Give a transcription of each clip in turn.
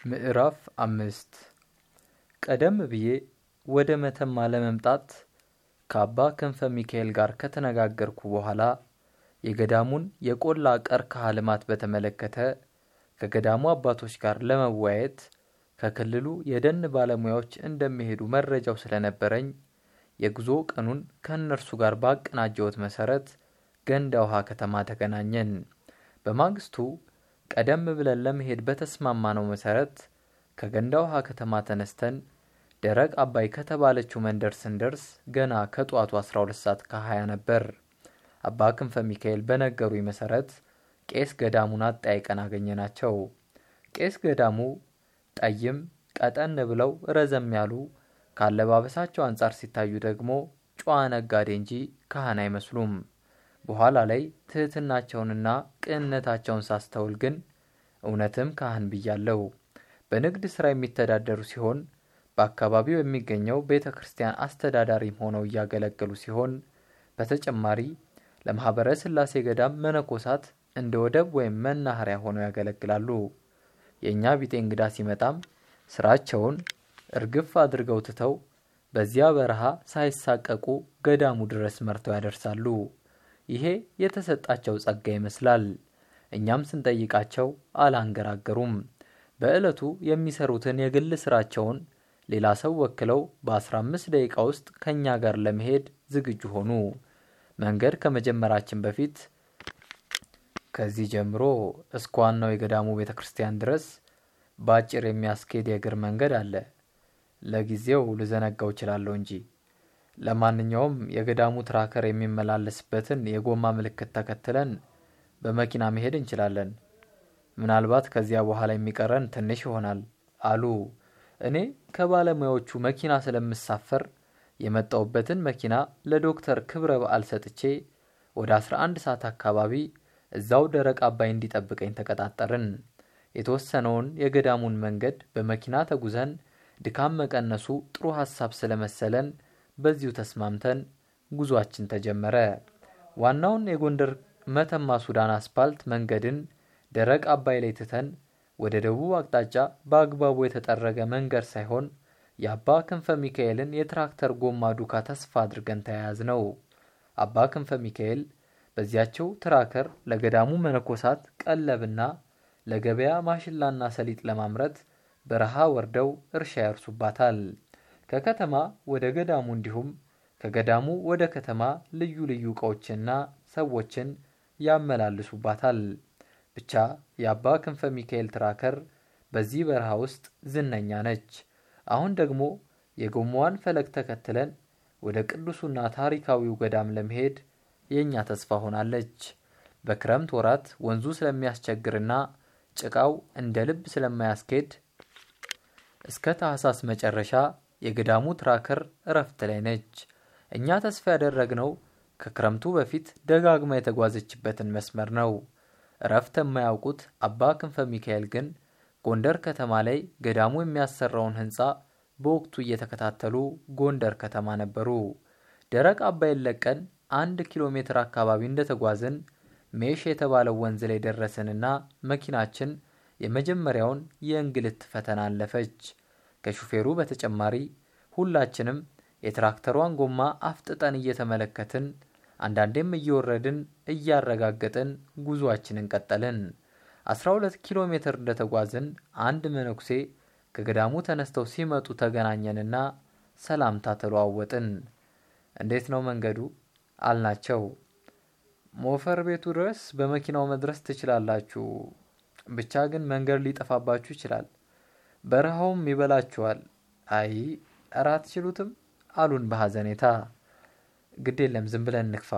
ምዕራፍ አምስት ቀደም ብዬ ወደ መተማ ለመምጣት ከአባ ክንፈ ሚካኤል ጋር ከተነጋገርኩ በኋላ የገዳሙን የቆላ ቀርከሃ ልማት በተመለከተ ከገዳሙ አባቶች ጋር ለመወያየት ከክልሉ የደን ባለሙያዎች እንደሚሄዱ መረጃው ስለነበረኝ የጉዞ ቀኑን ከእነርሱ ጋር ባቀናጀሁት መሰረት ገንዳ ውሃ ከተማ ተገናኘን። በማግስቱ ቀደም ብለን ለመሄድ በተስማማነው መሰረት ከገንዳ ውሃ ከተማ ተነስተን ደረቅ አባይ ከተባለችው መንደር ስንደርስ ገና ከጠዋቱ 12 ሰዓት ከ20 ነበር። አባ ክንፈ ሚካኤል በነገሩኝ መሰረት ቄስ ገዳሙን አጠያይቀን አገኘናቸው። ቄስ ገዳሙ ጠይም፣ ቀጠን ብለው ረዘም ያሉ ካለባበሳቸው አንጻር ሲታዩ ደግሞ ጨዋ ነጋዴ እንጂ ካህን አይመስሉም። በኋላ ላይ ትህትናቸውንና ቅንነታቸውን ሳስተውል ግን እውነትም ካህን ብያለው። በንግድ ሥራ የሚተዳደሩ ሲሆን በአካባቢው የሚገኘው ቤተ ክርስቲያን አስተዳዳሪም ሆነው እያገለገሉ ሲሆን በተጨማሪ ለማኅበረ ሥላሴ ገዳም መነኮሳት እንደ ወደብ ወይም መናኸሪያ ሆነው ያገለግላሉ። የእኛ ቢጤ እንግዳ ሲመጣም ስራቸውን እርግፍ አድርገው ትተው በዚያ በረሃ ሳይሳቀቁ ገዳሙ ድረስ መርተው ያደርሳሉ። ይሄ የተሰጣቸው ጸጋ ይመስላል። እኛም ስንጠይቃቸው አላንገራገሩም። በዕለቱ የሚሰሩትን የግል ስራቸውን ሌላ ሰው ወክለው በ15 ደቂቃ ውስጥ ከእኛ ጋር ለመሄድ ዝግጁ ሆኑ። መንገድ ከመጀመራችን በፊት ከዚህ ጀምሮ እስከ ዋናው የገዳሙ ቤተ ክርስቲያን ድረስ በአጭር የሚያስኬድ የእግር መንገድ አለ። ለጊዜው ልዘነጋው እችላለሁ እንጂ ለማንኛውም የገዳሙ ትራከር የሚመላለስበትን የጎማ ምልክት ተከትለን በመኪና መሄድ እንችላለን። ምናልባት ከዚያ በኋላ የሚቀረን ትንሽ ይሆናል አሉ። እኔ ከባለሙያዎቹ መኪና ስለምሳፈር የመጣውበትን መኪና ለዶክተር ክብረ በዓል ሰጥቼ ወደ 11 ሰዓት አካባቢ እዛው ደረቅ አባይ እንዲጠብቀኝ ተቀጣጠርን። የተወሰነውን የገዳሙን መንገድ በመኪና ተጉዘን ድካም መቀነሱ ጥሩ ሐሳብ ስለመሰለን በዚሁ ተስማምተን ጉዟችን ተጀመረ። ዋናውን የጎንደር መተማ ሱዳን አስፓልት መንገድን ደረቅ አባይ ላይ ትተን ወደ ደቡብ አቅጣጫ በአግባቡ የተጠረገ መንገድ ሳይሆን የአባ ክንፈ ሚካኤልን የትራክተር ጎማ ዱካ ተስፋ አድርገን ተያያዝ ነው። አባ ክንፈ ሚካኤል በዚያቸው ትራከር ለገዳሙ መነኮሳት ቀለብና ለገበያ ማሽላና ሰሊጥ ለማምረት በረሃ ወርደው እርሻ ያርሱባታል። ከከተማ ወደ ገዳሙ እንዲሁም ከገዳሙ ወደ ከተማ ልዩ ልዩ ዕቃዎችንና ሰዎችን ያመላልሱባታል። ብቻ የአባ ክንፈ ሚካኤል ትራከር በዚህ በረሃ ውስጥ ዝነኛ ነች። አሁን ደግሞ የጎማዋን ፈለግ ተከትለን ወደ ቅዱሱና ታሪካዊው ገዳም ለመሄድ የእኛ ተስፋ ሆናለች። በክረምት ወራት ወንዙ ስለሚያስቸግርና ጭቃው እንደ ልብ ስለማያስኬድ እስከ ታህሳስ መጨረሻ የገዳሙ ትራከር እረፍት ላይ ነች። እኛ ተስፋ ያደረግነው ከክረምቱ በፊት ደጋግማ የተጓዘችበትን መስመር ነው። እረፍት የማያውቁት አባ ክንፈ ሚካኤል ግን ጎንደር ከተማ ላይ ገዳሙ የሚያሰራውን ሕንፃ በወቅቱ እየተከታተሉ ጎንደር ከተማ ነበሩ። ደረቅ አባይን ለቀን አንድ ኪሎ ሜትር አካባቢ እንደተጓዝን ሜሽ የተባለው ወንዝ ላይ ደረስንና መኪናችን የመጀመሪያውን የእንግልት ፈተና አለፈች። ከሹፌሩ በተጨማሪ ሁላችንም የትራክተሯን ጎማ አፍጥጠን እየተመለከትን አንዳንዴም እየወረድን እያረጋገጥን ጉዞአችንን ቀጠልን። 12 ኪሎ ሜትር እንደተጓዝን አንድ መነኩሴ ከገዳሙ ተነስተው ሲመጡ ተገናኘንና ሰላምታ ተለዋወጥን። እንዴት ነው መንገዱ አልናቸው። ሞፈር ቤቱ ድረስ በመኪናው መድረስ ትችላላችሁ፣ ብቻ ግን መንገድ ሊጠፋባችሁ ይችላል፣ በረሃውም ይበላችኋል። አይ እረ አትችሉትም አሉን በሐዘኔታ። ግድ የለም ዝም ብለን እንግፋ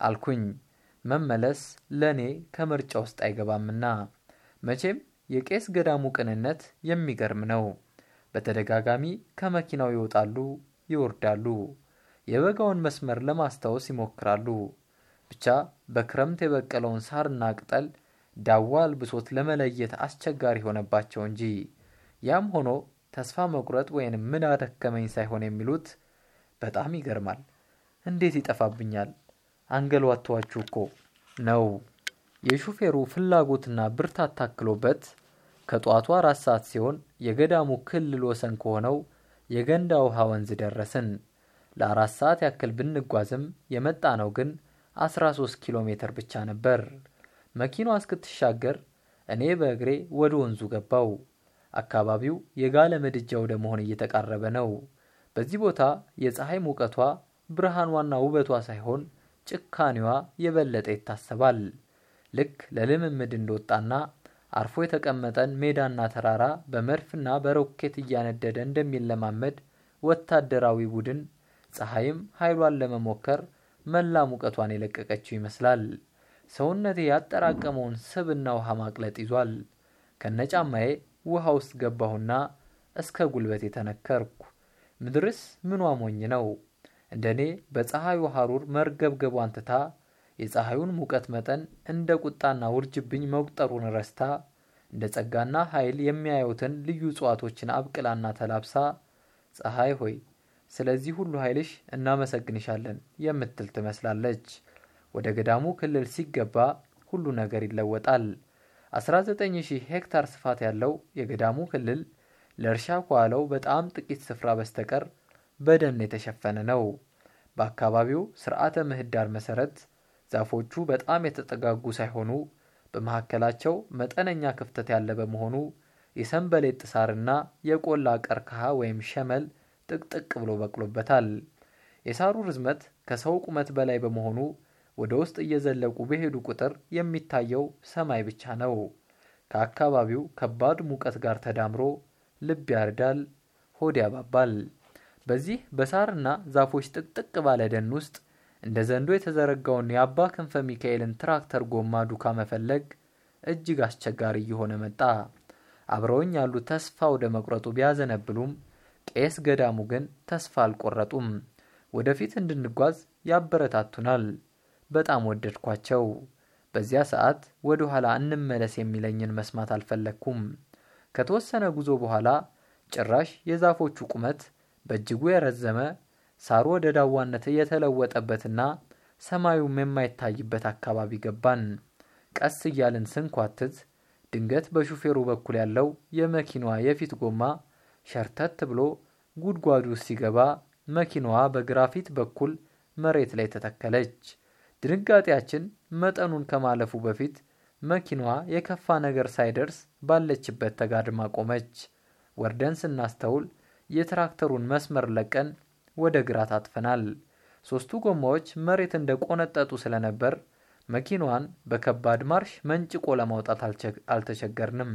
አልኩኝ። መመለስ ለእኔ ከምርጫ ውስጥ አይገባምና መቼም የቄስ ገዳሙ ቅንነት የሚገርም ነው። በተደጋጋሚ ከመኪናው ይወጣሉ፣ ይወርዳሉ። የበጋውን መስመር ለማስታወስ ይሞክራሉ። ብቻ በክረምት የበቀለውን ሳርና ቅጠል ዳዋ አልብሶት ለመለየት አስቸጋሪ ሆነባቸው እንጂ ያም ሆኖ ተስፋ መቁረጥ ወይንም ምን አደከመኝ ሳይሆን የሚሉት በጣም ይገርማል። እንዴት ይጠፋብኛል? አንገሏቷችሁ እኮ ነው። የሹፌሩ ፍላጎትና ብርታት ታክሎበት ከጠዋቱ አራት ሰዓት ሲሆን የገዳሙ ክልል ወሰን ከሆነው የገንዳ ውሃ ወንዝ ደረስን። ለአራት ሰዓት ያክል ብንጓዝም የመጣ ነው ግን 13 ኪሎ ሜትር ብቻ ነበር። መኪናዋ እስክትሻገር እኔ በእግሬ ወደ ወንዙ ገባው። አካባቢው የጋለ ምድጃ ወደ መሆን እየተቃረበ ነው። በዚህ ቦታ የፀሐይ ሙቀቷ ብርሃኗና ውበቷ ሳይሆን ጭካኔዋ የበለጠ ይታሰባል። ልክ ለልምምድ እንደወጣና አርፎ የተቀመጠን ሜዳና ተራራ በመድፍና በሮኬት እያነደደ እንደሚለማመድ ወታደራዊ ቡድን ፀሐይም ኃይሏን ለመሞከር መላ ሙቀቷን የለቀቀችው ይመስላል። ሰውነቴ ያጠራቀመውን ስብና ውሃ ማቅለጥ ይዟል። ከነጫማዬ ውሃ ውስጥ ገባሁና እስከ ጉልበቴ ተነከርኩ። ምድርስ ምኗ ሞኝ ነው? እንደኔ በፀሐዩ ሐሩር መርገብገቧን ትታ የፀሐዩን ሙቀት መጠን እንደ ቁጣና ውርጅብኝ መቁጠሩን ረስታ እንደ ጸጋና ኃይል የሚያዩትን ልዩ እጽዋቶችን አብቅላና ተላብሳ ፀሐይ ሆይ ስለዚህ ሁሉ ኃይልሽ እናመሰግንሻለን የምትል ትመስላለች። ወደ ገዳሙ ክልል ሲገባ ሁሉ ነገር ይለወጣል። 19000 ሄክታር ስፋት ያለው የገዳሙ ክልል ለእርሻ ከዋለው በጣም ጥቂት ስፍራ በስተቀር በደን የተሸፈነ ነው። በአካባቢው ስርዓተ ምህዳር መሰረት ዛፎቹ በጣም የተጠጋጉ ሳይሆኑ በመካከላቸው መጠነኛ ክፍተት ያለ በመሆኑ የሰንበሌጥ ሳርና የቆላ ቀርከሃ ወይም ሸመል ጥቅጥቅ ብሎ በቅሎበታል። የሳሩ ርዝመት ከሰው ቁመት በላይ በመሆኑ ወደ ውስጥ እየዘለቁ በሄዱ ቁጥር የሚታየው ሰማይ ብቻ ነው። ከአካባቢው ከባድ ሙቀት ጋር ተዳምሮ ልብ ያርዳል፣ ሆድ ያባባል። በዚህ በሳርና ዛፎች ጥቅጥቅ ባለ ደን ውስጥ እንደ ዘንዶ የተዘረጋውን የአባ ክንፈ ሚካኤልን ትራክተር ጎማ ዱካ መፈለግ እጅግ አስቸጋሪ እየሆነ መጣ። አብረውኝ ያሉ ተስፋ ወደ መቁረጡ ቢያዘነብሉም ቄስ ገዳሙ ግን ተስፋ አልቆረጡም። ወደፊት እንድንጓዝ ያበረታቱናል። በጣም ወደድኳቸው። በዚያ ሰዓት ወደ ኋላ እንመለስ የሚለኝን መስማት አልፈለግኩም። ከተወሰነ ጉዞ በኋላ ጭራሽ የዛፎቹ ቁመት በእጅጉ የረዘመ ሳሩ ወደ ዳዋነት የተለወጠበትና ሰማዩም የማይታይበት አካባቢ ገባን። ቀስ እያልን ስንኳትት ድንገት በሹፌሩ በኩል ያለው የመኪናዋ የፊት ጎማ ሸርተት ብሎ ጉድጓዱ ሲገባ መኪናዋ በግራፊት በኩል መሬት ላይ ተተከለች። ድንጋጤያችን መጠኑን ከማለፉ በፊት መኪናዋ የከፋ ነገር ሳይደርስ ባለችበት ተጋድማ ቆመች። ወርደን ስናስተውል የትራክተሩን መስመር ለቀን ወደ ግራ ታጥፈናል። ሶስቱ ጎማዎች መሬት እንደ ቆነጠጡ ስለነበር መኪናዋን በከባድ ማርሽ መንጭቆ ለማውጣት አልተቸገርንም።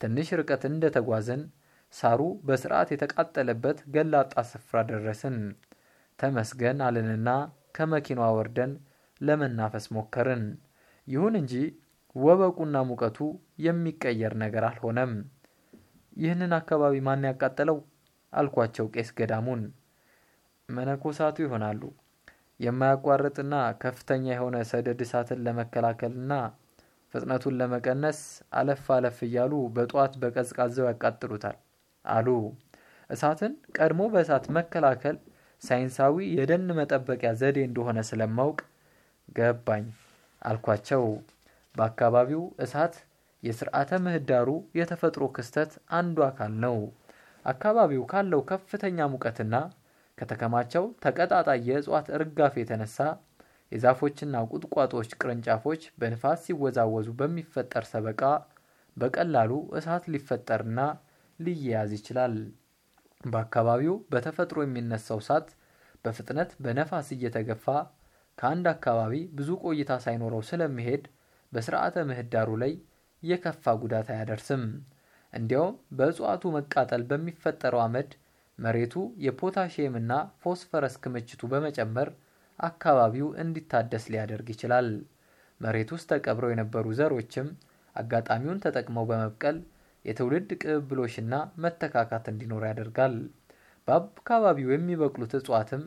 ትንሽ ርቀት እንደተጓዝን ሳሩ በስርዓት የተቃጠለበት ገላጣ ስፍራ ደረስን። ተመስገን አልንና ከመኪናዋ ወርደን ለመናፈስ ሞከርን። ይሁን እንጂ ወበቁና ሙቀቱ የሚቀየር ነገር አልሆነም። ይህንን አካባቢ ማን ያቃጠለው አልኳቸው ቄስ ገዳሙን። መነኮሳቱ ይሆናሉ። የማያቋርጥና ከፍተኛ የሆነ ሰደድ እሳትን ለመከላከልና ፍጥነቱን ለመቀነስ አለፍ አለፍ እያሉ በጠዋት በቀዝቃዛው ያቃጥሉታል አሉ። እሳትን ቀድሞ በእሳት መከላከል ሳይንሳዊ የደን መጠበቂያ ዘዴ እንደሆነ ስለማውቅ ገባኝ አልኳቸው። በአካባቢው እሳት የስርዓተ ምህዳሩ የተፈጥሮ ክስተት አንዱ አካል ነው። አካባቢው ካለው ከፍተኛ ሙቀትና ከተከማቸው ተቀጣጣይ የእጽዋት እርጋፍ የተነሳ የዛፎችና ቁጥቋጦዎች ቅርንጫፎች በንፋስ ሲወዛወዙ በሚፈጠር ሰበቃ በቀላሉ እሳት ሊፈጠርና ሊያያዝ ይችላል። በአካባቢው በተፈጥሮ የሚነሳው እሳት በፍጥነት በነፋስ እየተገፋ ከአንድ አካባቢ ብዙ ቆይታ ሳይኖረው ስለሚሄድ በስርዓተ ምህዳሩ ላይ የከፋ ጉዳት አያደርስም። እንዲያውም በእጽዋቱ መቃጠል በሚፈጠረው አመድ መሬቱ የፖታሽየምና ፎስፈረስ ክምችቱ በመጨመር አካባቢው እንዲታደስ ሊያደርግ ይችላል። መሬት ውስጥ ተቀብረው የነበሩ ዘሮችም አጋጣሚውን ተጠቅመው በመብቀል የትውልድ ቅብብሎሽና መተካካት እንዲኖር ያደርጋል። በአካባቢው የሚበቅሉት እጽዋትም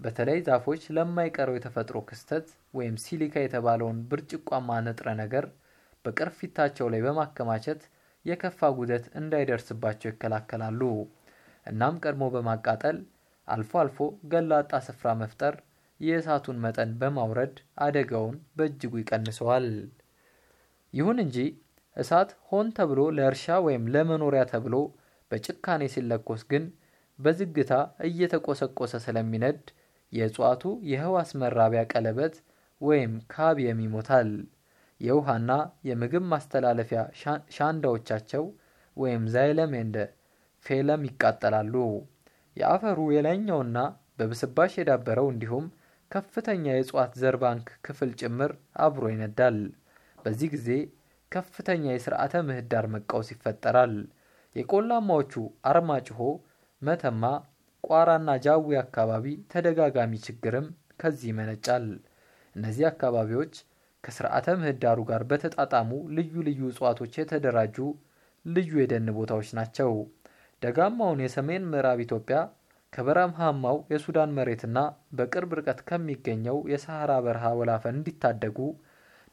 በተለይ ዛፎች ለማይቀረው የተፈጥሮ ክስተት ወይም ሲሊካ የተባለውን ብርጭቋማ ንጥረ ነገር በቅርፊታቸው ላይ በማከማቸት የከፋ ጉዳት እንዳይደርስባቸው ይከላከላሉ። እናም ቀድሞ በማቃጠል አልፎ አልፎ ገላጣ ስፍራ መፍጠር የእሳቱን መጠን በማውረድ አደጋውን በእጅጉ ይቀንሰዋል። ይሁን እንጂ እሳት ሆን ተብሎ ለእርሻ ወይም ለመኖሪያ ተብሎ በጭካኔ ሲለኮስ ግን በዝግታ እየተቆሰቆሰ ስለሚነድ የእጽዋቱ የህዋስ መራቢያ ቀለበት ወይም ካብየም ይሞታል። የውሃና የምግብ ማስተላለፊያ ሻንዳዎቻቸው ወይም ዛይለም እንደ ፌለም ይቃጠላሉ። የአፈሩ የላይኛውና በብስባሽ የዳበረው እንዲሁም ከፍተኛ የእጽዋት ዘር ባንክ ክፍል ጭምር አብሮ ይነዳል። በዚህ ጊዜ ከፍተኛ የስርዓተ ምህዳር መቃወስ ይፈጠራል። የቆላማዎቹ አርማጭሆ፣ መተማ፣ ቋራና ጃዊ አካባቢ ተደጋጋሚ ችግርም ከዚህ ይመነጫል። እነዚህ አካባቢዎች ከስርዓተ ምህዳሩ ጋር በተጣጣሙ ልዩ ልዩ እጽዋቶች የተደራጁ ልዩ የደን ቦታዎች ናቸው። ደጋማውን የሰሜን ምዕራብ ኢትዮጵያ ከበረሃማው የሱዳን መሬትና በቅርብ ርቀት ከሚገኘው የሰሐራ በረሃ ወላፈን እንዲታደጉ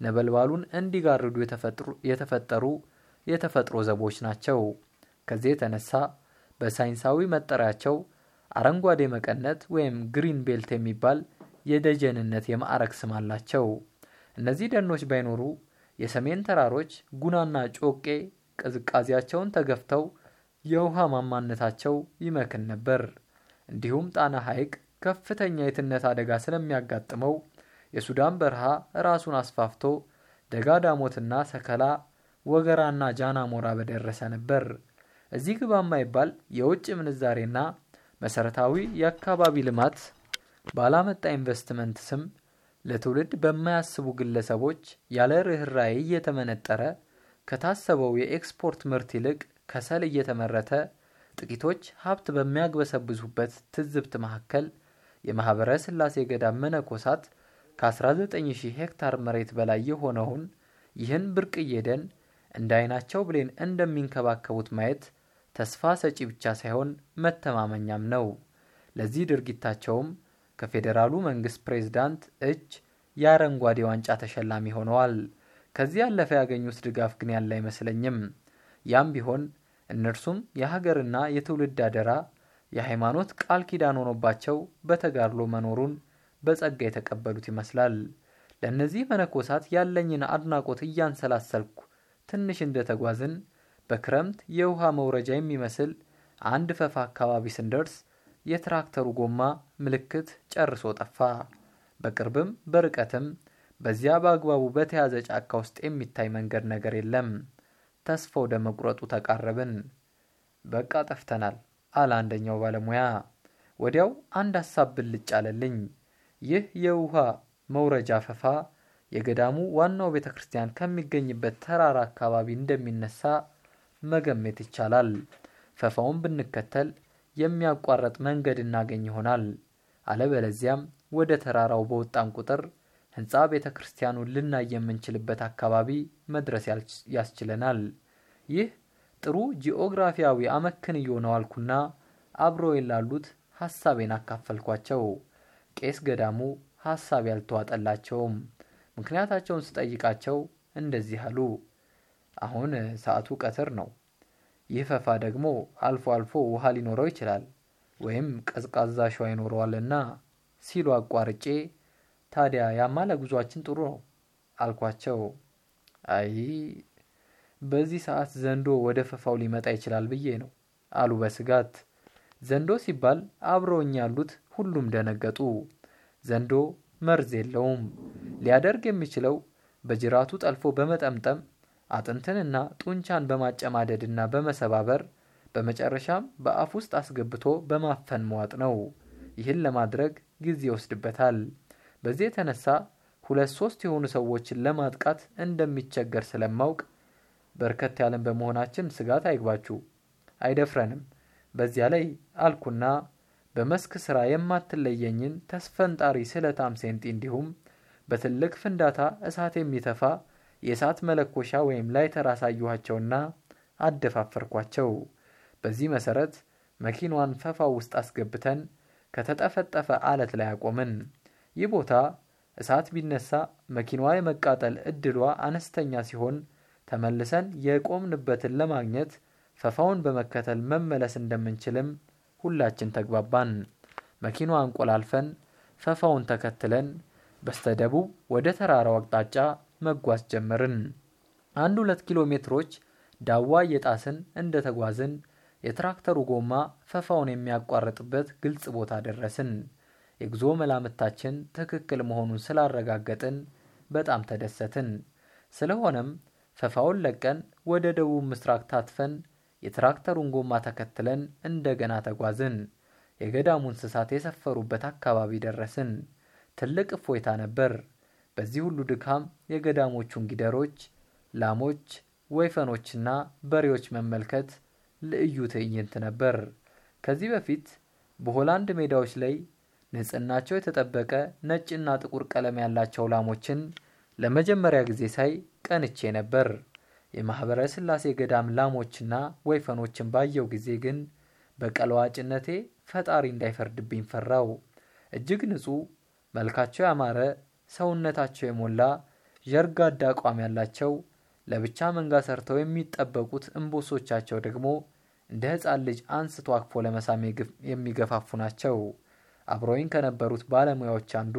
ነበልባሉን እንዲጋርዱ የተፈጠሩ የተፈጥሮ ዘቦች ናቸው። ከዚህ የተነሳ በሳይንሳዊ መጠሪያቸው አረንጓዴ መቀነት ወይም ግሪን ቤልት የሚባል የደጀንነት የማዕረግ ስም አላቸው። እነዚህ ደኖች ባይኖሩ የሰሜን ተራሮች ጉናና ጮቄ ቅዝቃዜያቸውን ተገፍተው የውሃ ማማነታቸው ይመክን ነበር። እንዲሁም ጣና ሐይቅ ከፍተኛ የትነት አደጋ ስለሚያጋጥመው የሱዳን በረሃ ራሱን አስፋፍቶ ደጋ ዳሞትና ሰከላ፣ ወገራና ጃና ሞራ በደረሰ ነበር። እዚህ ግባ የማይባል የውጭ ምንዛሬና መሰረታዊ የአካባቢ ልማት ባላመጣ ኢንቨስትመንት ስም ለትውልድ በማያስቡ ግለሰቦች ያለ ርኅራኄ እየተመነጠረ ከታሰበው የኤክስፖርት ምርት ይልቅ ከሰል እየተመረተ ጥቂቶች ሀብት በሚያግበሰብዙበት ትዝብት መካከል የማኅበረ ሥላሴ ገዳም መነኮሳት ከ19000 ሄክታር መሬት በላይ የሆነውን ይህን ብርቅዬ ደን እንደ ዓይናቸው ብሌን እንደሚንከባከቡት ማየት ተስፋ ሰጪ ብቻ ሳይሆን መተማመኛም ነው። ለዚህ ድርጊታቸውም ከፌዴራሉ መንግስት ፕሬዝዳንት እጅ የአረንጓዴ ዋንጫ ተሸላሚ ሆነዋል። ከዚህ ያለፈ ያገኙት ድጋፍ ግን ያለ አይመስለኝም። ያም ቢሆን እነርሱም የሀገርና የትውልድ አደራ የሃይማኖት ቃል ኪዳን ሆኖባቸው በተጋድሎ መኖሩን በጸጋ የተቀበሉት ይመስላል። ለእነዚህ መነኮሳት ያለኝን አድናቆት እያንሰላሰልኩ ትንሽ እንደተጓዝን በክረምት የውሃ መውረጃ የሚመስል አንድ ፈፋ አካባቢ ስንደርስ የትራክተሩ ጎማ ምልክት ጨርሶ ጠፋ። በቅርብም በርቀትም በዚያ በአግባቡ በተያዘ ጫካ ውስጥ የሚታይ መንገድ ነገር የለም። ተስፋ ወደ መቁረጡ ተቃረብን። በቃ ጠፍተናል አለ አንደኛው ባለሙያ። ወዲያው አንድ ሀሳብ ብልጭ አለልኝ። ይህ የውሃ መውረጃ ፈፋ የገዳሙ ዋናው ቤተ ክርስቲያን ከሚገኝበት ተራራ አካባቢ እንደሚነሳ መገመት ይቻላል። ፈፋውን ብንከተል የሚያቋረጥ መንገድ እናገኝ ይሆናል። አለበለዚያም ወደ ተራራው በወጣን ቁጥር ሕንፃ ቤተ ክርስቲያኑን ልናይ የምንችልበት አካባቢ መድረስ ያስችለናል። ይህ ጥሩ ጂኦግራፊያዊ አመክንዮ ነው አልኩና አብሮ ላሉት ሀሳቤን አካፈልኳቸው። ቄስ ገዳሙ ሀሳብ ያልተዋጠላቸውም። ምክንያታቸውን ስጠይቃቸው እንደዚህ አሉ። አሁን ሰዓቱ ቀትር ነው። ይህ ፈፋ ደግሞ አልፎ አልፎ ውሃ ሊኖረው ይችላል ወይም ቀዝቃዛ ሸዋ ይኖረዋልና ሲሉ አቋርጬ ታዲያ ያማ ለጉዟችን ጥሩ ነው አልኳቸው። አይ በዚህ ሰዓት ዘንዶ ወደ ፈፋው ሊመጣ ይችላል ብዬ ነው አሉ በስጋት። ዘንዶ ሲባል አብረውኝ ያሉት ሁሉም ደነገጡ። ዘንዶ መርዝ የለውም። ሊያደርግ የሚችለው በጅራቱ ጠልፎ በመጠምጠም አጥንትንና ጡንቻን በማጨማደድና በመሰባበር በመጨረሻም በአፍ ውስጥ አስገብቶ በማፈን መዋጥ ነው። ይህን ለማድረግ ጊዜ ይወስድበታል። በዚህ የተነሳ ሁለት ሶስት የሆኑ ሰዎችን ለማጥቃት እንደሚቸገር ስለማውቅ በርከት ያለን በመሆናችን ስጋት አይግባችሁ፣ አይደፍረንም። በዚያ ላይ አልኩና በመስክ ስራ የማትለየኝን ተስፈንጣሪ ስለታም ሴንጢ እንዲሁም በትልቅ ፍንዳታ እሳት የሚተፋ የእሳት መለኮሻ ወይም ላይተር አሳየኋቸውና አደፋፈርኳቸው። በዚህ መሰረት መኪናዋን ፈፋው ውስጥ አስገብተን ከተጠፈጠፈ አለት ላይ አቆምን። ይህ ቦታ እሳት ቢነሳ መኪናዋ የመቃጠል እድሏ አነስተኛ ሲሆን ተመልሰን የቆምንበትን ለማግኘት ፈፋውን በመከተል መመለስ እንደምንችልም ሁላችን ተግባባን። መኪናዋ አንቆላልፈን ፈፋውን ተከትለን በስተደቡብ ወደ ተራራው አቅጣጫ መጓዝ ጀመርን። አንድ ሁለት ኪሎ ሜትሮች ዳዋ እየጣስን እንደ ተጓዝን የትራክተሩ ጎማ ፈፋውን የሚያቋርጥበት ግልጽ ቦታ ደረስን። የጉዞ መላምታችን ትክክል መሆኑን ስላረጋገጥን በጣም ተደሰትን። ስለሆነም ፈፋውን ለቀን ወደ ደቡብ ምስራቅ ታትፈን የትራክተሩን ጎማ ተከትለን እንደገና ተጓዝን። የገዳሙ እንስሳት የሰፈሩበት አካባቢ ደረስን። ትልቅ እፎይታ ነበር። በዚህ ሁሉ ድካም የገዳሞቹን ጊደሮች፣ ላሞች፣ ወይፈኖችና በሬዎች መመልከት ልዩ ትዕይንት ነበር። ከዚህ በፊት በሆላንድ ሜዳዎች ላይ ንጽህናቸው የተጠበቀ ነጭና ጥቁር ቀለም ያላቸው ላሞችን ለመጀመሪያ ጊዜ ሳይ ቀንቼ ነበር። የማኅበረ ሥላሴ ገዳም ላሞችና ወይፈኖችን ባየው ጊዜ ግን በቀለዋጭነቴ ፈጣሪ እንዳይፈርድብኝ ፈራው። እጅግ ንጹሕ፣ መልካቸው ያማረ፣ ሰውነታቸው የሞላ ዠርጋዳ አቋም ያላቸው ለብቻ መንጋ ሰርተው የሚጠበቁት እምቦሶቻቸው ደግሞ እንደ ሕፃን ልጅ አንስቶ አቅፎ ለመሳም የሚገፋፉ ናቸው። አብረውኝ ከነበሩት ባለሙያዎች አንዱ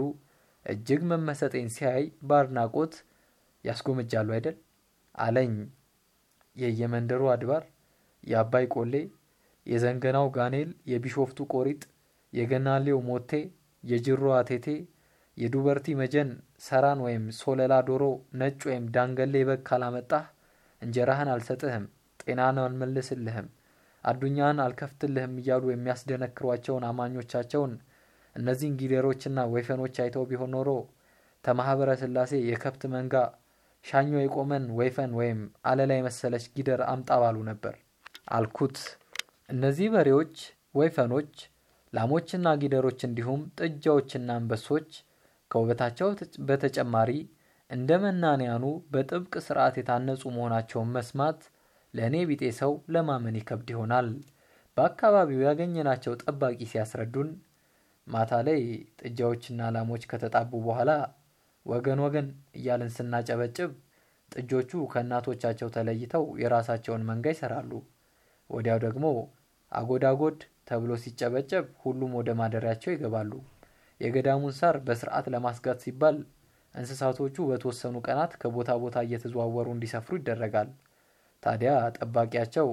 እጅግ መመሰጤን ሲያይ በአድናቆት ያስጎመጃሉ አይደል አለኝ። የየመንደሩ አድባር፣ የአባይ ቆሌ፣ የዘንገናው ጋኔል፣ የቢሾፍቱ ቆሪጥ፣ የገናሌው ሞቴ፣ የጅሮ አቴቴ፣ የዱበርቲ መጀን ሰራን ወይም ሶለላ ዶሮ፣ ነጭ ወይም ዳንገሌ በግ ካላመጣህ እንጀራህን አልሰጥህም፣ ጤናን አልመልስልህም፣ አዱኛህን አልከፍትልህም እያሉ የሚያስደነክሯቸውን አማኞቻቸውን እነዚህን ጊደሮችና ወይፈኖች አይተው ቢሆን ኖሮ ተማኅበረ ሥላሴ የከብት መንጋ ሻኞ የቆመን ወይፈን ወይም አለላ የመሰለች ጊደር አምጣ ባሉ ነበር አልኩት። እነዚህ በሬዎች፣ ወይፈኖች፣ ላሞችና ጊደሮች እንዲሁም ጥጃዎችና አንበሶች ከውበታቸው በተጨማሪ እንደ መናንያኑ በጥብቅ ስርዓት የታነጹ መሆናቸውን መስማት ለእኔ ቢጤ ሰው ለማመን ይከብድ ይሆናል። በአካባቢው ያገኘናቸው ጠባቂ ሲያስረዱን ማታ ላይ ጥጃዎችና ላሞች ከተጣቡ በኋላ ወገን ወገን እያልን ስናጨበጭብ ጥጆቹ ከእናቶቻቸው ተለይተው የራሳቸውን መንጋ ይሰራሉ። ወዲያው ደግሞ አጎዳጎድ ተብሎ ሲጨበጨብ ሁሉም ወደ ማደሪያቸው ይገባሉ። የገዳሙን ሳር በስርዓት ለማስጋት ሲባል እንስሳቶቹ በተወሰኑ ቀናት ከቦታ ቦታ እየተዘዋወሩ እንዲሰፍሩ ይደረጋል። ታዲያ ጠባቂያቸው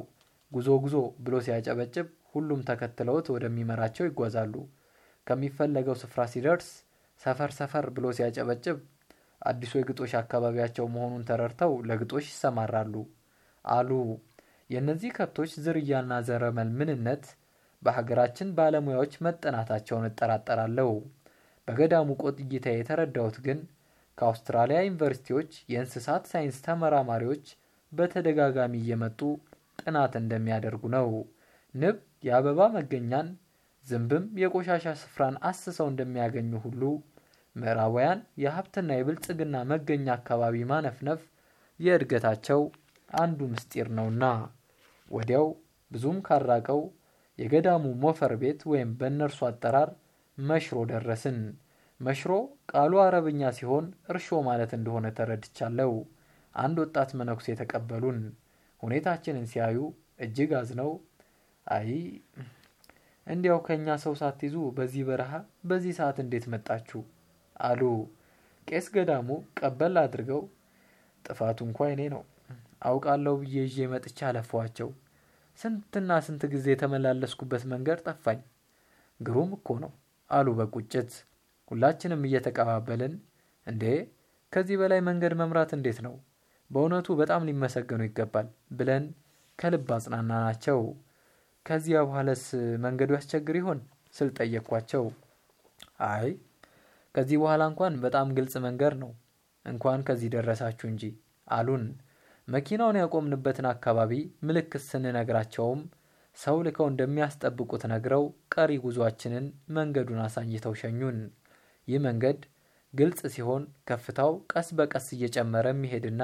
ጉዞ ጉዞ ብሎ ሲያጨበጭብ ሁሉም ተከትለውት ወደሚመራቸው ይጓዛሉ። ከሚፈለገው ስፍራ ሲደርስ ሰፈር ሰፈር ብሎ ሲያጨበጭብ አዲሱ የግጦሽ አካባቢያቸው መሆኑን ተረድተው ለግጦሽ ይሰማራሉ አሉ። የእነዚህ ከብቶች ዝርያና ዘረመል ምንነት በሀገራችን ባለሙያዎች መጠናታቸውን እጠራጠራለሁ። በገዳሙ ቆይታ የተረዳሁት ግን ከአውስትራሊያ ዩኒቨርሲቲዎች የእንስሳት ሳይንስ ተመራማሪዎች በተደጋጋሚ እየመጡ ጥናት እንደሚያደርጉ ነው። ንብ የአበባ መገኛን ዝንብም የቆሻሻ ስፍራን አስሰው እንደሚያገኙ ሁሉ ምዕራባውያን የሀብትና የብልጽግና መገኛ አካባቢ ማነፍነፍ የእድገታቸው አንዱ ምስጢር ነውና። ወዲያው ብዙም ካራቀው የገዳሙ ሞፈር ቤት ወይም በእነርሱ አጠራር መሽሮ ደረስን። መሽሮ ቃሉ አረብኛ ሲሆን እርሾ ማለት እንደሆነ ተረድቻለሁ። አንድ ወጣት መነኩሴ የተቀበሉን ሁኔታችንን ሲያዩ እጅግ አዝነው አይ እንዲያው ከእኛ ሰው ሳትይዙ በዚህ በረሃ በዚህ ሰዓት እንዴት መጣችሁ? አሉ። ቄስ ገዳሙ ቀበል አድርገው ጥፋቱ እንኳ እኔ ነው አውቃለሁ ብዬ ይዤ መጥቻ አለፈዋቸው። ስንትና ስንት ጊዜ የተመላለስኩበት መንገድ ጠፋኝ። ግሩም እኮ ነው አሉ በቁጭት። ሁላችንም እየተቀባበልን እንዴ ከዚህ በላይ መንገድ መምራት እንዴት ነው? በእውነቱ በጣም ሊመሰገኑ ይገባል ብለን ከልብ አጽናና ናቸው። ከዚያ በኋላስ መንገዱ ያስቸግር ይሆን ስል ጠየቅኳቸው። አይ ከዚህ በኋላ እንኳን በጣም ግልጽ መንገድ ነው፣ እንኳን ከዚህ ደረሳችሁ እንጂ አሉን። መኪናውን ያቆምንበትን አካባቢ ምልክት ስንነግራቸውም ሰው ልከው እንደሚያስጠብቁት ነግረው ቀሪ ጉዟችንን መንገዱን አሳይተው ሸኙን። ይህ መንገድ ግልጽ ሲሆን ከፍታው ቀስ በቀስ እየጨመረ የሚሄድና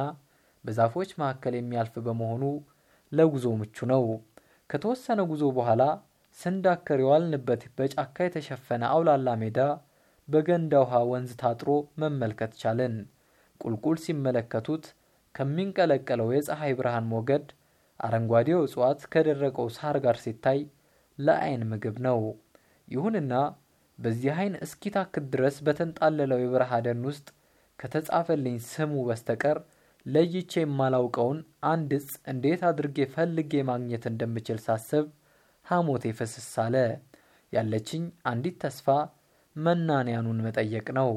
በዛፎች መካከል የሚያልፍ በመሆኑ ለጉዞ ምቹ ነው። ከተወሰነ ጉዞ በኋላ ስንዳከር የዋልንበት በጫካ የተሸፈነ አውላላ ሜዳ በገንዳ ውሃ ወንዝ ታጥሮ መመልከት ቻለን። ቁልቁል ሲመለከቱት ከሚንቀለቀለው የፀሐይ ብርሃን ሞገድ አረንጓዴው እጽዋት ከደረቀው ሳር ጋር ሲታይ ለአይን ምግብ ነው። ይሁንና በዚህ አይን እስኪታክት ድረስ በተንጣለለው የበረሃ ደን ውስጥ ከተጻፈልኝ ስሙ በስተቀር ለይቼ የማላውቀውን አንድ እጽ እንዴት አድርጌ ፈልጌ ማግኘት እንደምችል ሳስብ ሐሞቴ ፍስስ አለ። ያለችኝ አንዲት ተስፋ መናንያኑን መጠየቅ ነው።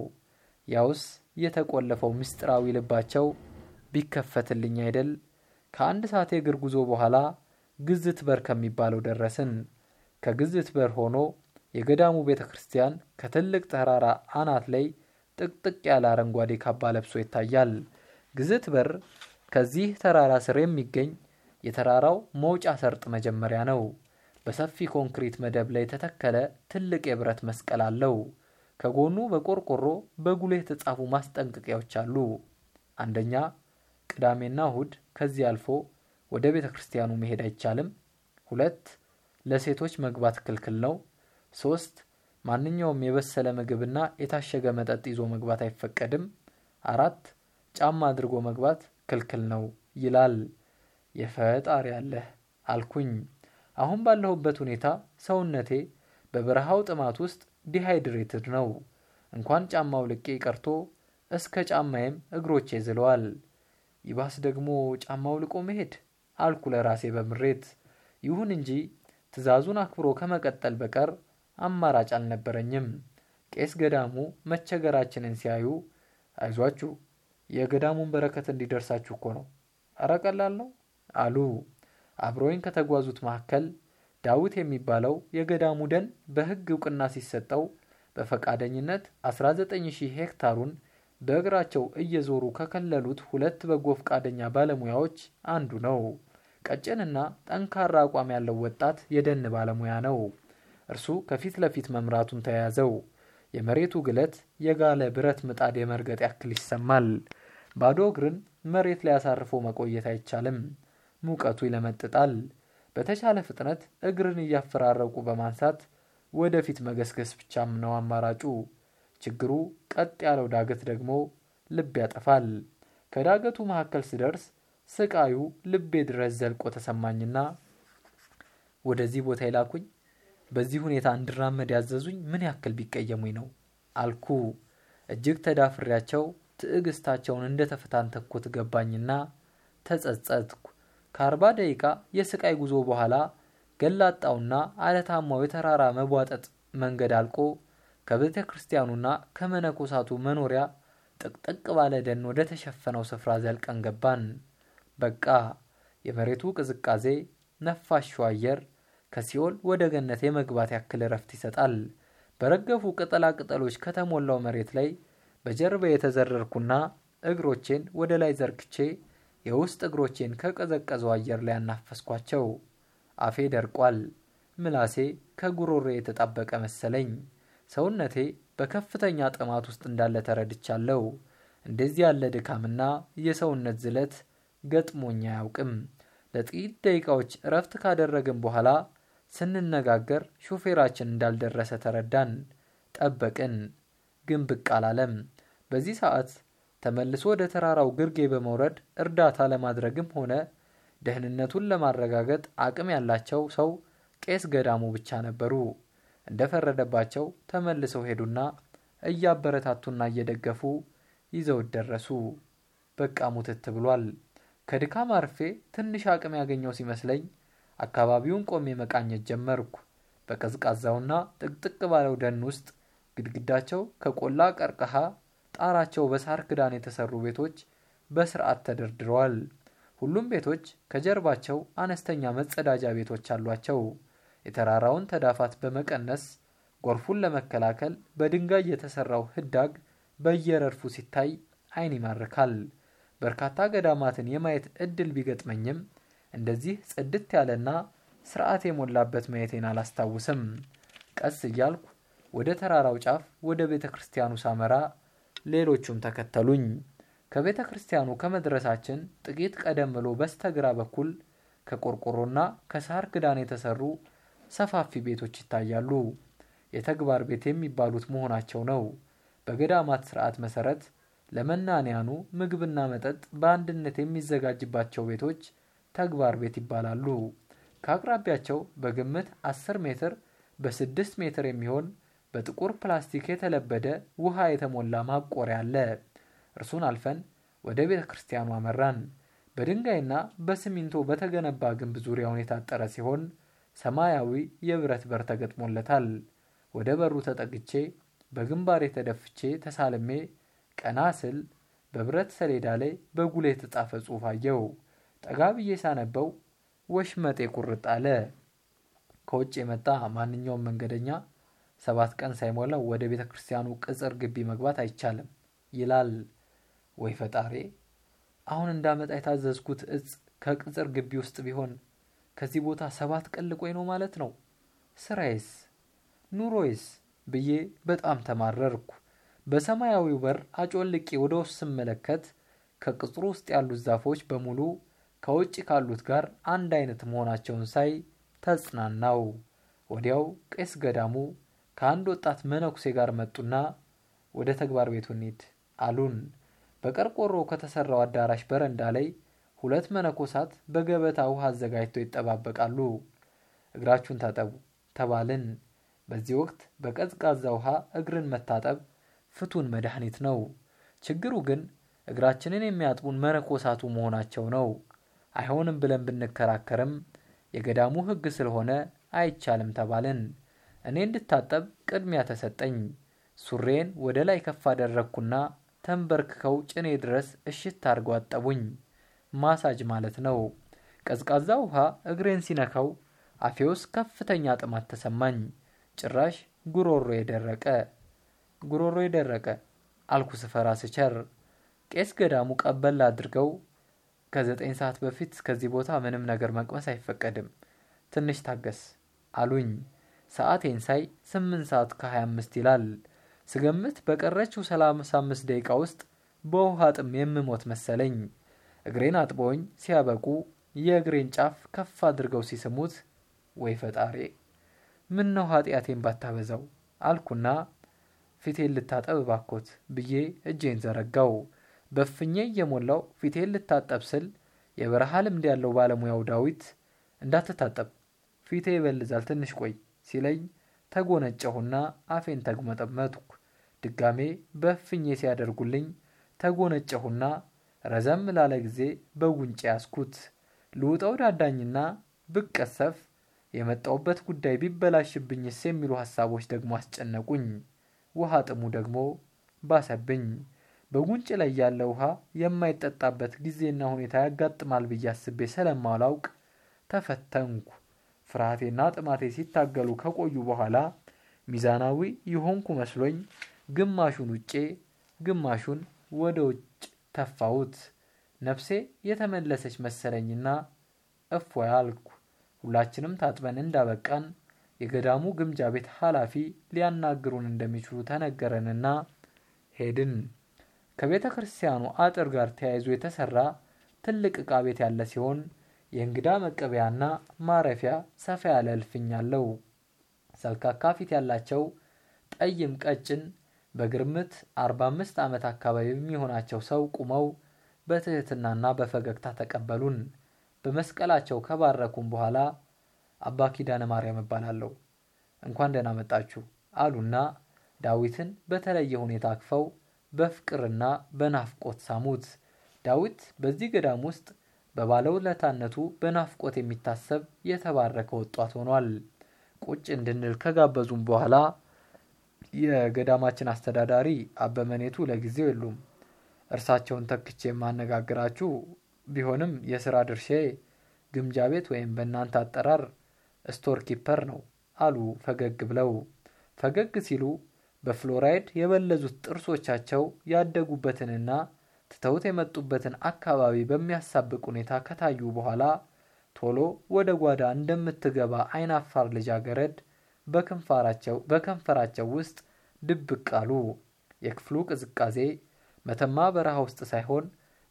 ያውስ የተቆለፈው ምስጢራዊ ልባቸው ቢከፈትልኝ አይደል? ከአንድ ሰዓት የእግር ጉዞ በኋላ ግዝት በር ከሚባለው ደረስን። ከግዝት በር ሆኖ የገዳሙ ቤተ ክርስቲያን ከትልቅ ተራራ አናት ላይ ጥቅጥቅ ያለ አረንጓዴ ካባ ለብሶ ይታያል። ግዝት በር ከዚህ ተራራ ስር የሚገኝ የተራራው መውጫ ሰርጥ መጀመሪያ ነው። በሰፊ ኮንክሪት መደብ ላይ የተተከለ ትልቅ የብረት መስቀል አለው። ከጎኑ በቆርቆሮ በጉልህ የተጻፉ ማስጠንቀቂያዎች አሉ። አንደኛ፣ ቅዳሜና እሁድ ከዚህ አልፎ ወደ ቤተ ክርስቲያኑ መሄድ አይቻልም። ሁለት፣ ለሴቶች መግባት ክልክል ነው። ሶስት፣ ማንኛውም የበሰለ ምግብና የታሸገ መጠጥ ይዞ መግባት አይፈቀድም። አራት፣ ጫማ አድርጎ መግባት ክልክል ነው ይላል። የፈጣሪ ያለህ አልኩኝ። አሁን ባለሁበት ሁኔታ ሰውነቴ በበረሃው ጥማት ውስጥ dehydrated ነው። እንኳን ጫማ አውልቄ ቀርቶ እስከ ጫማዬም እግሮቼ ዝለዋል። ይባስ ደግሞ ጫማ አውልቆ መሄድ አልኩ ለራሴ በምሬት። ይሁን እንጂ ትዕዛዙን አክብሮ ከመቀጠል በቀር አማራጭ አልነበረኝም። ቄስ ገዳሙ መቸገራችንን ሲያዩ አይዟችሁ፣ የገዳሙን በረከት እንዲደርሳችሁ እኮ ነው፣ አረ ቀላል ነው አሉ። አብሮኝ ከተጓዙት መካከል ዳዊት የሚባለው የገዳሙ ደን በሕግ እውቅና ሲሰጠው በፈቃደኝነት 19000 ሄክታሩን በእግራቸው እየዞሩ ከከለሉት ሁለት በጎ ፈቃደኛ ባለሙያዎች አንዱ ነው። ቀጭንና ጠንካራ አቋም ያለው ወጣት የደን ባለሙያ ነው። እርሱ ከፊት ለፊት መምራቱን ተያያዘው። የመሬቱ ግለት የጋለ ብረት ምጣድ የመርገጥ ያክል ይሰማል። ባዶ እግርን መሬት ላይ አሳርፎ መቆየት አይቻልም። ሙቀቱ ይለመጥጣል። በተቻለ ፍጥነት እግርን እያፈራረቁ በማንሳት ወደፊት መገስገስ ብቻም ነው አማራጩ። ችግሩ ቀጥ ያለው ዳገት ደግሞ ልብ ያጠፋል። ከዳገቱ መካከል ስደርስ ስቃዩ ልቤ ድረስ ዘልቆ ተሰማኝና ወደዚህ ቦታ ይላኩኝ፣ በዚህ ሁኔታ እንድራመድ ያዘዙኝ ምን ያክል ቢቀየሙኝ ነው አልኩ። እጅግ ተዳፍሬያቸው ትዕግስታቸውን እንደ ተፈታተንኩት ገባኝና ተጸጸትኩ። ከአርባ ደቂቃ የስቃይ ጉዞ በኋላ ገላጣውና አለታማው የተራራ መቧጠጥ መንገድ አልቆ ከቤተ ክርስቲያኑና ከመነኮሳቱ መኖሪያ ጥቅጥቅ ባለ ደን ወደ ተሸፈነው ስፍራ ዘልቀን ገባን። በቃ የመሬቱ ቅዝቃዜ፣ ነፋሹ አየር ከሲኦል ወደ ገነት የመግባት ያክል እረፍት ይሰጣል። በረገፉ ቅጠላ ቅጠሎች ከተሞላው መሬት ላይ በጀርባ የተዘረርኩና እግሮቼን ወደ ላይ ዘርግቼ የውስጥ እግሮቼን ከቀዘቀዘው አየር ላይ ያናፈስኳቸው። አፌ ደርቋል። ምላሴ ከጉሮሬ የተጣበቀ መሰለኝ። ሰውነቴ በከፍተኛ ጥማት ውስጥ እንዳለ ተረድቻለሁ። እንደዚህ ያለ ድካምና የሰውነት ዝለት ገጥሞኝ አያውቅም። ለጥቂት ደቂቃዎች እረፍት ካደረግን በኋላ ስንነጋገር ሾፌራችን እንዳልደረሰ ተረዳን። ጠበቅን፣ ግን ብቅ አላለም። በዚህ ሰዓት ተመልሶ ወደ ተራራው ግርጌ በመውረድ እርዳታ ለማድረግም ሆነ ደህንነቱን ለማረጋገጥ አቅም ያላቸው ሰው ቄስ ገዳሙ ብቻ ነበሩ። እንደፈረደባቸው ተመልሰው ሄዱና እያበረታቱና እየደገፉ ይዘውት ደረሱ። በቃ ሙትት ብሏል። ከድካም አርፌ ትንሽ አቅም ያገኘው ሲመስለኝ አካባቢውን ቆሜ መቃኘት ጀመርኩ። በቀዝቃዛውና ጥቅጥቅ ባለው ደን ውስጥ ግድግዳቸው ከቆላ ቀርከሃ፣ ጣራቸው በሳር ክዳን የተሰሩ ቤቶች በስርዓት ተደርድረዋል። ሁሉም ቤቶች ከጀርባቸው አነስተኛ መጸዳጃ ቤቶች አሏቸው። የተራራውን ተዳፋት በመቀነስ ጎርፉን ለመከላከል በድንጋይ የተሰራው ህዳግ በየረድፉ ሲታይ ዓይን ይማርካል። በርካታ ገዳማትን የማየት እድል ቢገጥመኝም እንደዚህ ጽድት ያለና ስርዓት የሞላበት ማየቴን አላስታውስም። ቀስ እያልኩ ወደ ተራራው ጫፍ ወደ ቤተ ክርስቲያኑ ሳመራ ሌሎቹም ተከተሉኝ። ከቤተ ክርስቲያኑ ከመድረሳችን ጥቂት ቀደም ብሎ በስተግራ በኩል ከቆርቆሮና ከሳር ክዳን የተሰሩ ሰፋፊ ቤቶች ይታያሉ። የተግባር ቤት የሚባሉት መሆናቸው ነው። በገዳማት ስርዓት መሰረት ለመናንያኑ ምግብና መጠጥ በአንድነት የሚዘጋጅባቸው ቤቶች ተግባር ቤት ይባላሉ። ከአቅራቢያቸው በግምት 10 ሜትር በ6 ሜትር የሚሆን በጥቁር ፕላስቲክ የተለበደ ውሃ የተሞላ ማቆሪያ አለ። እርሱን አልፈን ወደ ቤተ ክርስቲያኑ አመራን። በድንጋይና በሲሚንቶ በተገነባ ግንብ ዙሪያውን የታጠረ ሲሆን ሰማያዊ የብረት በር ተገጥሞለታል። ወደ በሩ ተጠግቼ በግንባሬ ተደፍቼ ተሳልሜ ቀና ስል በብረት ሰሌዳ ላይ በጉል የተጻፈ ጽሑፍ አየው። ጠጋ ብዬ ሳነበው ወሽመጤ ቁርጥ አለ። ከውጭ የመጣ ማንኛውም መንገደኛ ሰባት ቀን ሳይሞላው ወደ ቤተ ክርስቲያኑ ቅጽር ግቢ መግባት አይቻልም ይላል። ወይ ፈጣሪ! አሁን እንዳመጣ የታዘዝኩት እጽ ከቅጽር ግቢ ውስጥ ቢሆን ከዚህ ቦታ ሰባት ቀን ልቆይ ነው ማለት ነው። ስራዬስ ኑሮዬስ ብዬ በጣም ተማረርኩ። በሰማያዊው በር አጮልቄ ወደ ውስጥ ስመለከት ከቅጽሩ ውስጥ ያሉት ዛፎች በሙሉ ከውጭ ካሉት ጋር አንድ አይነት መሆናቸውን ሳይ ተጽናናው። ወዲያው ቄስ ገዳሙ ከአንድ ወጣት መነኩሴ ጋር መጡና ወደ ተግባር ቤቱ እንሂድ አሉን። በቀርቆሮ ከተሰራው አዳራሽ በረንዳ ላይ ሁለት መነኮሳት በገበታ ውሃ አዘጋጅተው ይጠባበቃሉ። እግራችሁን ታጠቡ ተባልን። በዚህ ወቅት በቀዝቃዛ ውሃ እግርን መታጠብ ፍቱን መድኃኒት ነው። ችግሩ ግን እግራችንን የሚያጥቡን መነኮሳቱ መሆናቸው ነው። አይሆንም ብለን ብንከራከርም የገዳሙ ሕግ ስለሆነ አይቻልም ተባልን። እኔ እንድታጠብ ቅድሚያ ተሰጠኝ። ሱሬን ወደ ላይ ከፍ አደረግኩና ተንበርክከው ጭኔ ድረስ እሽት አድርገው አጠቡኝ። ማሳጅ ማለት ነው። ቀዝቃዛ ውሃ እግሬን ሲነካው አፌ ውስጥ ከፍተኛ ጥማት ተሰማኝ። ጭራሽ ጉሮሮ የደረቀ ጉሮሮ የደረቀ አልኩ ስፈራ ስቸር። ቄስ ገዳሙ ቀበል አድርገው ከዘጠኝ ሰዓት በፊት ከዚህ ቦታ ምንም ነገር መቅመስ አይፈቀድም፣ ትንሽ ታገስ አሉኝ። ሰዓቴን ሳይ ስምንት ሰዓት ከሀያ አምስት ይላል። ስገምት በቀረችው ሰላሳ አምስት ደቂቃ ውስጥ በውሃ ጥም የምሞት መሰለኝ። እግሬን አጥበውኝ ሲያበቁ የእግሬን ጫፍ ከፍ አድርገው ሲስሙት ወይ ፈጣሪ ምን ነው ኃጢአቴን ባታበዛው አልኩና ፊቴን ልታጠብ ባኮት ብዬ እጄን ዘረጋው። በፍኜ እየሞላው ፊቴን ልታጠብ ስል የበረሃ ልምድ ያለው ባለሙያው ዳዊት እንዳትታጠብ ፊቴ ይበልዛል ትንሽ ቆይ ሲለኝ ተጎነጨሁና አፌን ተጉመጠመጥኩ። ድጋሜ በፍኜ ሲያደርጉልኝ ተጎነጨሁና ረዘም ላለ ጊዜ በጉንጭ ያስኩት። ልውጠው ዳዳኝና ብቀሰፍ የመጣውበት ጉዳይ ቢበላሽብኝስ የሚሉ ሀሳቦች ደግሞ አስጨነቁኝ። ውሃ ጥሙ ደግሞ ባሰብኝ። በጉንጭ ላይ ያለ ውሃ የማይጠጣበት ጊዜና ሁኔታ ያጋጥማል ብዬ አስቤ ስለማላውቅ ተፈተንኩ። ፍርሃቴና ጥማቴ ሲታገሉ ከቆዩ በኋላ ሚዛናዊ የሆንኩ መስሎኝ ግማሹን ውጬ ግማሹን ወደ ውጭ ተፋሁት። ነፍሴ የተመለሰች መሰለኝና እፎይ አልኩ። ሁላችንም ታጥበን እንዳበቃን የገዳሙ ግምጃ ቤት ኃላፊ ሊያናግሩን እንደሚችሉ ተነገረንና ሄድን። ከቤተ ክርስቲያኑ አጥር ጋር ተያይዞ የተሰራ ትልቅ ዕቃ ቤት ያለ ሲሆን የእንግዳ መቀበያና ማረፊያ ሰፋ ያለ እልፍኝ አለው። ሰልካካ ፊት ያላቸው ጠይም ቀጭን በግርምት አርባ አምስት ዓመት አካባቢ የሚሆናቸው ሰው ቁመው በትህትናና በፈገግታ ተቀበሉን። በመስቀላቸው ከባረኩም በኋላ አባ ኪዳነ ማርያም እባላለሁ እንኳን ደህና መጣችሁ አሉና ዳዊትን በተለየ ሁኔታ አቅፈው በፍቅርና በናፍቆት ሳሙት። ዳዊት በዚህ ገዳም ውስጥ በባለውለታነቱ በናፍቆት የሚታሰብ የተባረከ ወጣት ሆኗል። ቁጭ እንድንል ከጋበዙም በኋላ የገዳማችን አስተዳዳሪ አበመኔቱ ለጊዜው የሉም። እርሳቸውን ተክቼ የማነጋግራችሁ ቢሆንም የስራ ድርሻዬ ግምጃ ቤት ወይም በእናንተ አጠራር store keeper ነው አሉ ፈገግ ብለው። ፈገግ ሲሉ በፍሎራይድ የበለዙት ጥርሶቻቸው ያደጉበትንና ትተውት የመጡበትን አካባቢ በሚያሳብቅ ሁኔታ ከታዩ በኋላ ቶሎ ወደ ጓዳ እንደምትገባ አይናፋር ልጃገረድ በከንፈራቸው ውስጥ ድብቅ አሉ። የክፍሉ ቅዝቃዜ መተማ በረሃ ውስጥ ሳይሆን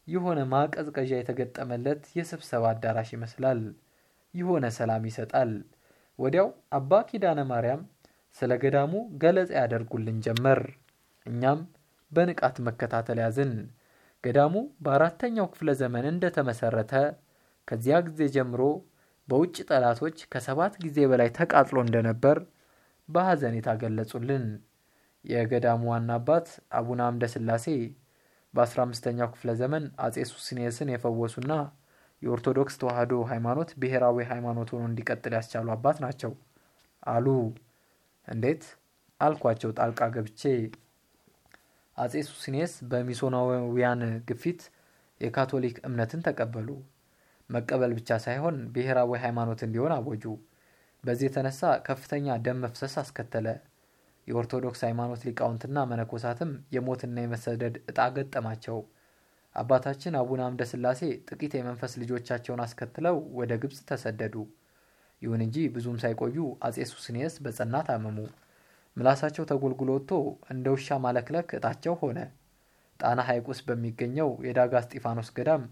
የሆነ ማቀዝቀዣ የተገጠመለት የስብሰባ አዳራሽ ይመስላል። የሆነ ሰላም ይሰጣል። ወዲያው አባ ኪዳነ ማርያም ስለ ገዳሙ ገለጻ ያደርጉልን ጀመር። እኛም በንቃት መከታተል ያዝን። ገዳሙ በአራተኛው ክፍለ ዘመን እንደተመሰረተ ከዚያ ጊዜ ጀምሮ በውጭ ጠላቶች ከሰባት ጊዜ በላይ ተቃጥሎ እንደነበር በሐዘኔታ ገለጹልን። የገዳሙ ዋና አባት አቡነ አምደ ሥላሴ በ15ኛው ክፍለ ዘመን አጼ ሱስንዮስን የፈወሱና የኦርቶዶክስ ተዋሕዶ ሃይማኖት ብሔራዊ ሃይማኖት ሆኖ እንዲቀጥል ያስቻሉ አባት ናቸው አሉ። እንዴት አልኳቸው ጣልቃ ገብቼ። አጼ ሱስንዮስ በሚሶናውያን ግፊት የካቶሊክ እምነትን ተቀበሉ። መቀበል ብቻ ሳይሆን ብሔራዊ ሃይማኖት እንዲሆን አወጁ። በዚህ የተነሳ ከፍተኛ ደም መፍሰስ አስከተለ። የኦርቶዶክስ ሃይማኖት ሊቃውንትና መነኮሳትም የሞትና የመሰደድ ዕጣ ገጠማቸው። አባታችን አቡነ አምደ ሥላሴ ጥቂት የመንፈስ ልጆቻቸውን አስከትለው ወደ ግብፅ ተሰደዱ። ይሁን እንጂ ብዙም ሳይቆዩ አጼ ሱስንዮስ በጸና ታመሙ። ምላሳቸው ተጎልጉሎ ወጥቶ እንደ ውሻ ማለክለክ እጣቸው ሆነ። ጣና ሐይቅ ውስጥ በሚገኘው የዳጋ እስጢፋኖስ ገዳም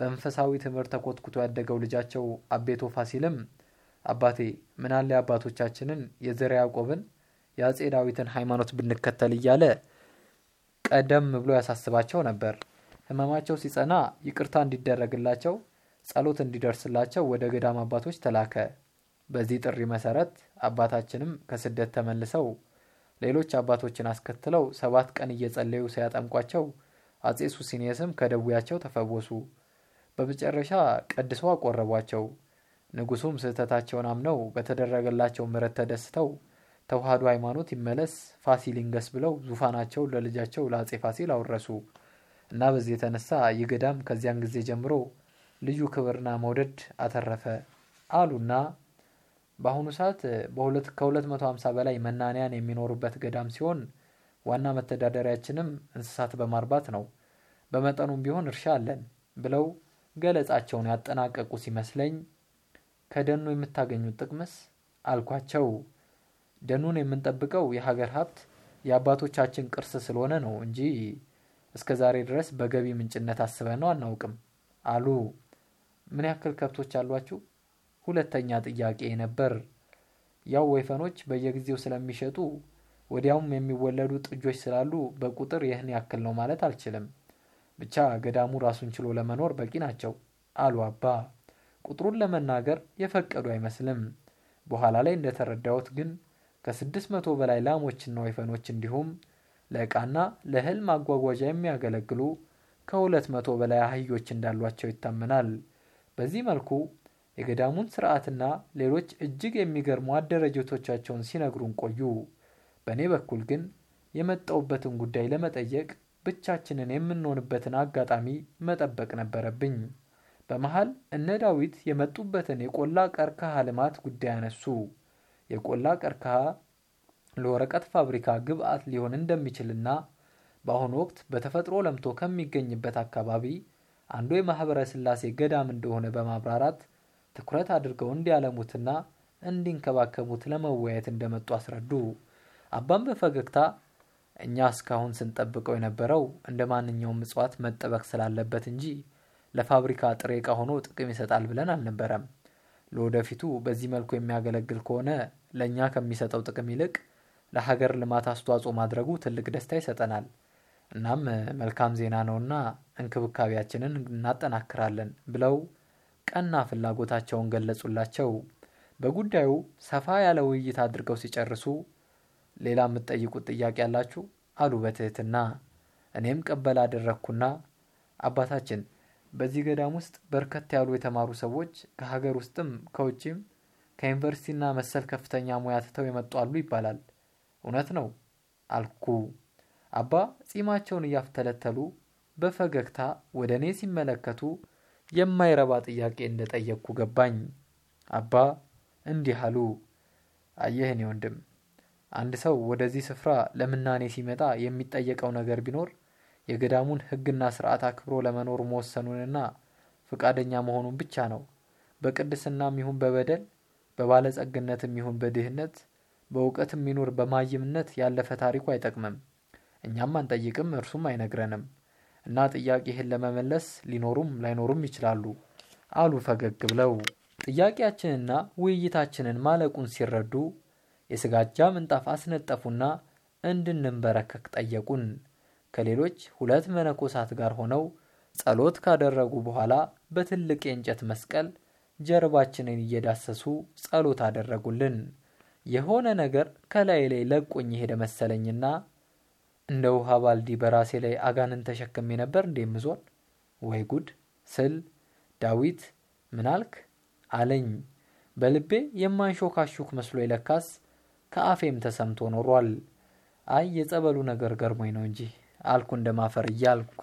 በመንፈሳዊ ትምህርት ተኮትኩቶ ያደገው ልጃቸው አቤቶ ፋሲልም አባቴ ምናለ አባቶቻችንን የዘርዓ ያዕቆብን የአጼ ዳዊትን ሃይማኖት ብንከተል እያለ ቀደም ብሎ ያሳስባቸው ነበር። ሕመማቸው ሲጸና ይቅርታ እንዲደረግላቸው፣ ጸሎት እንዲደርስላቸው ወደ ገዳም አባቶች ተላከ። በዚህ ጥሪ መሰረት አባታችንም ከስደት ተመልሰው ሌሎች አባቶችን አስከትለው ሰባት ቀን እየጸለዩ ሲያጠምቋቸው አጼ ሱስንዮስም ከደዌያቸው ተፈወሱ። በመጨረሻ ቀድሰው አቆረቧቸው። ንጉሱም ስህተታቸውን አምነው በተደረገላቸው ምሕረት ተደስተው ተዋሕዶ ሃይማኖት ይመለስ ፋሲል ይንገስ ብለው ዙፋናቸውን ለልጃቸው ለአጼ ፋሲል አወረሱ እና በዚህ የተነሳ ይህ ገዳም ከዚያን ጊዜ ጀምሮ ልዩ ክብርና መውደድ አተረፈ አሉና በአሁኑ ሰዓት ከ250 በላይ መናንያን የሚኖሩበት ገዳም ሲሆን ዋና መተዳደሪያችንም እንስሳት በማርባት ነው። በመጠኑም ቢሆን እርሻ አለን ብለው ገለጻቸውን ያጠናቀቁ ሲመስለኝ ከደኑ የምታገኙት ጥቅምስ አልኳቸው። ደኑን የምንጠብቀው የሀገር ሀብት የአባቶቻችን ቅርስ ስለሆነ ነው እንጂ እስከ ዛሬ ድረስ በገቢ ምንጭነት አስበን አናውቅም አሉ። ምን ያክል ከብቶች አሏችሁ? ሁለተኛ ጥያቄ ነበር። ያው ወይፈኖች በየጊዜው ስለሚሸጡ ወዲያውም የሚወለዱ ጥጆች ስላሉ በቁጥር ይህን ያክል ነው ማለት አልችልም። ብቻ ገዳሙ ራሱን ችሎ ለመኖር በቂ ናቸው አሉ አባ። ቁጥሩን ለመናገር የፈቀዱ አይመስልም። በኋላ ላይ እንደተረዳሁት ግን ከስድስት መቶ በላይ ላሞችና ወይፈኖች እንዲሁም ለዕቃና ለእህል ማጓጓዣ የሚያገለግሉ ከሁለት መቶ በላይ አህዮች እንዳሏቸው ይታመናል። በዚህ መልኩ የገዳሙን ስርዓትና ሌሎች እጅግ የሚገርሙ አደረጃጀቶቻቸውን ሲነግሩን ቆዩ። በእኔ በኩል ግን የመጣውበትን ጉዳይ ለመጠየቅ ብቻችንን የምንሆንበትን አጋጣሚ መጠበቅ ነበረብኝ። በመሃል እነ ዳዊት የመጡበትን የቆላ ቀርከሃ ልማት ጉዳይ አነሱ። የቆላ ቀርከሃ ለወረቀት ፋብሪካ ግብአት ሊሆን እንደሚችልና በአሁኑ ወቅት በተፈጥሮ ለምቶ ከሚገኝበት አካባቢ አንዱ የማኅበረ ሥላሴ ገዳም እንደሆነ በማብራራት ትኩረት አድርገው እንዲያለሙትና እንዲንከባከቡት ለመወያየት እንደመጡ አስረዱ። አባም በፈገግታ እኛ እስካሁን ስንጠብቀው የነበረው እንደ ማንኛውም እጽዋት መጠበቅ ስላለበት እንጂ ለፋብሪካ ጥሬ ዕቃ ሆኖ ጥቅም ይሰጣል ብለን አልነበረም። ለወደፊቱ በዚህ መልኩ የሚያገለግል ከሆነ ለእኛ ከሚሰጠው ጥቅም ይልቅ ለሀገር ልማት አስተዋጽኦ ማድረጉ ትልቅ ደስታ ይሰጠናል። እናም መልካም ዜና ነውና እንክብካቤያችንን እናጠናክራለን ብለው ቀና ፍላጎታቸውን ገለጹላቸው። በጉዳዩ ሰፋ ያለ ውይይት አድርገው ሲጨርሱ ሌላ የምትጠይቁት ጥያቄ ያላችሁ አሉ በትህትና። እኔም ቀበል አደረግኩና አባታችን በዚህ ገዳም ውስጥ በርከት ያሉ የተማሩ ሰዎች ከሀገር ውስጥም ከውጭም ከዩኒቨርሲቲና መሰል ከፍተኛ ሙያ ትተው የመጡ አሉ ይባላል። እውነት ነው አልኩ። አባ ጺማቸውን እያፍተለተሉ በፈገግታ ወደ እኔ ሲመለከቱ የማይረባ ጥያቄ እንደጠየቅኩ ገባኝ። አባ እንዲህ አሉ። አየህ እኔ ወንድም፣ አንድ ሰው ወደዚህ ስፍራ ለምናኔ ሲመጣ የሚጠየቀው ነገር ቢኖር የገዳሙን ሕግና ስርዓት አክብሮ ለመኖር መወሰኑንና ፈቃደኛ መሆኑን ብቻ ነው። በቅድስናም ይሁን በበደል በባለጸግነትም ይሁን በድህነት በእውቀትም ይኑር በማይምነት ያለፈ ታሪኩ አይጠቅምም። እኛም አንጠይቅም፣ እርሱም አይነግረንም እና ጥያቄህን ለመመለስ ሊኖሩም ላይኖሩም ይችላሉ አሉ ፈገግ ብለው። ጥያቄያችንና ውይይታችንን ማለቁን ሲረዱ የስጋጃ ምንጣፍ አስነጠፉና እንድንንበረከክ ጠየቁን። ከሌሎች ሁለት መነኮሳት ጋር ሆነው ጸሎት ካደረጉ በኋላ በትልቅ የእንጨት መስቀል ጀርባችንን እየዳሰሱ ጸሎት አደረጉልን። የሆነ ነገር ከላይ ላይ ለቆኝ የሄደ መሰለኝና እንደ ውሃ ባልዲ በራሴ ላይ አጋንን ተሸክሜ ነበር እንዴ ምዞር? ወይ ጉድ ስል ዳዊት ምን አልክ አለኝ። በልቤ የማንሾካሹክ መስሎ ለካስ ከአፌም ተሰምቶ ኖሯል። አይ የጸበሉ ነገር ገርሞኝ ነው እንጂ አልኩ እንደማፈር እያልኩ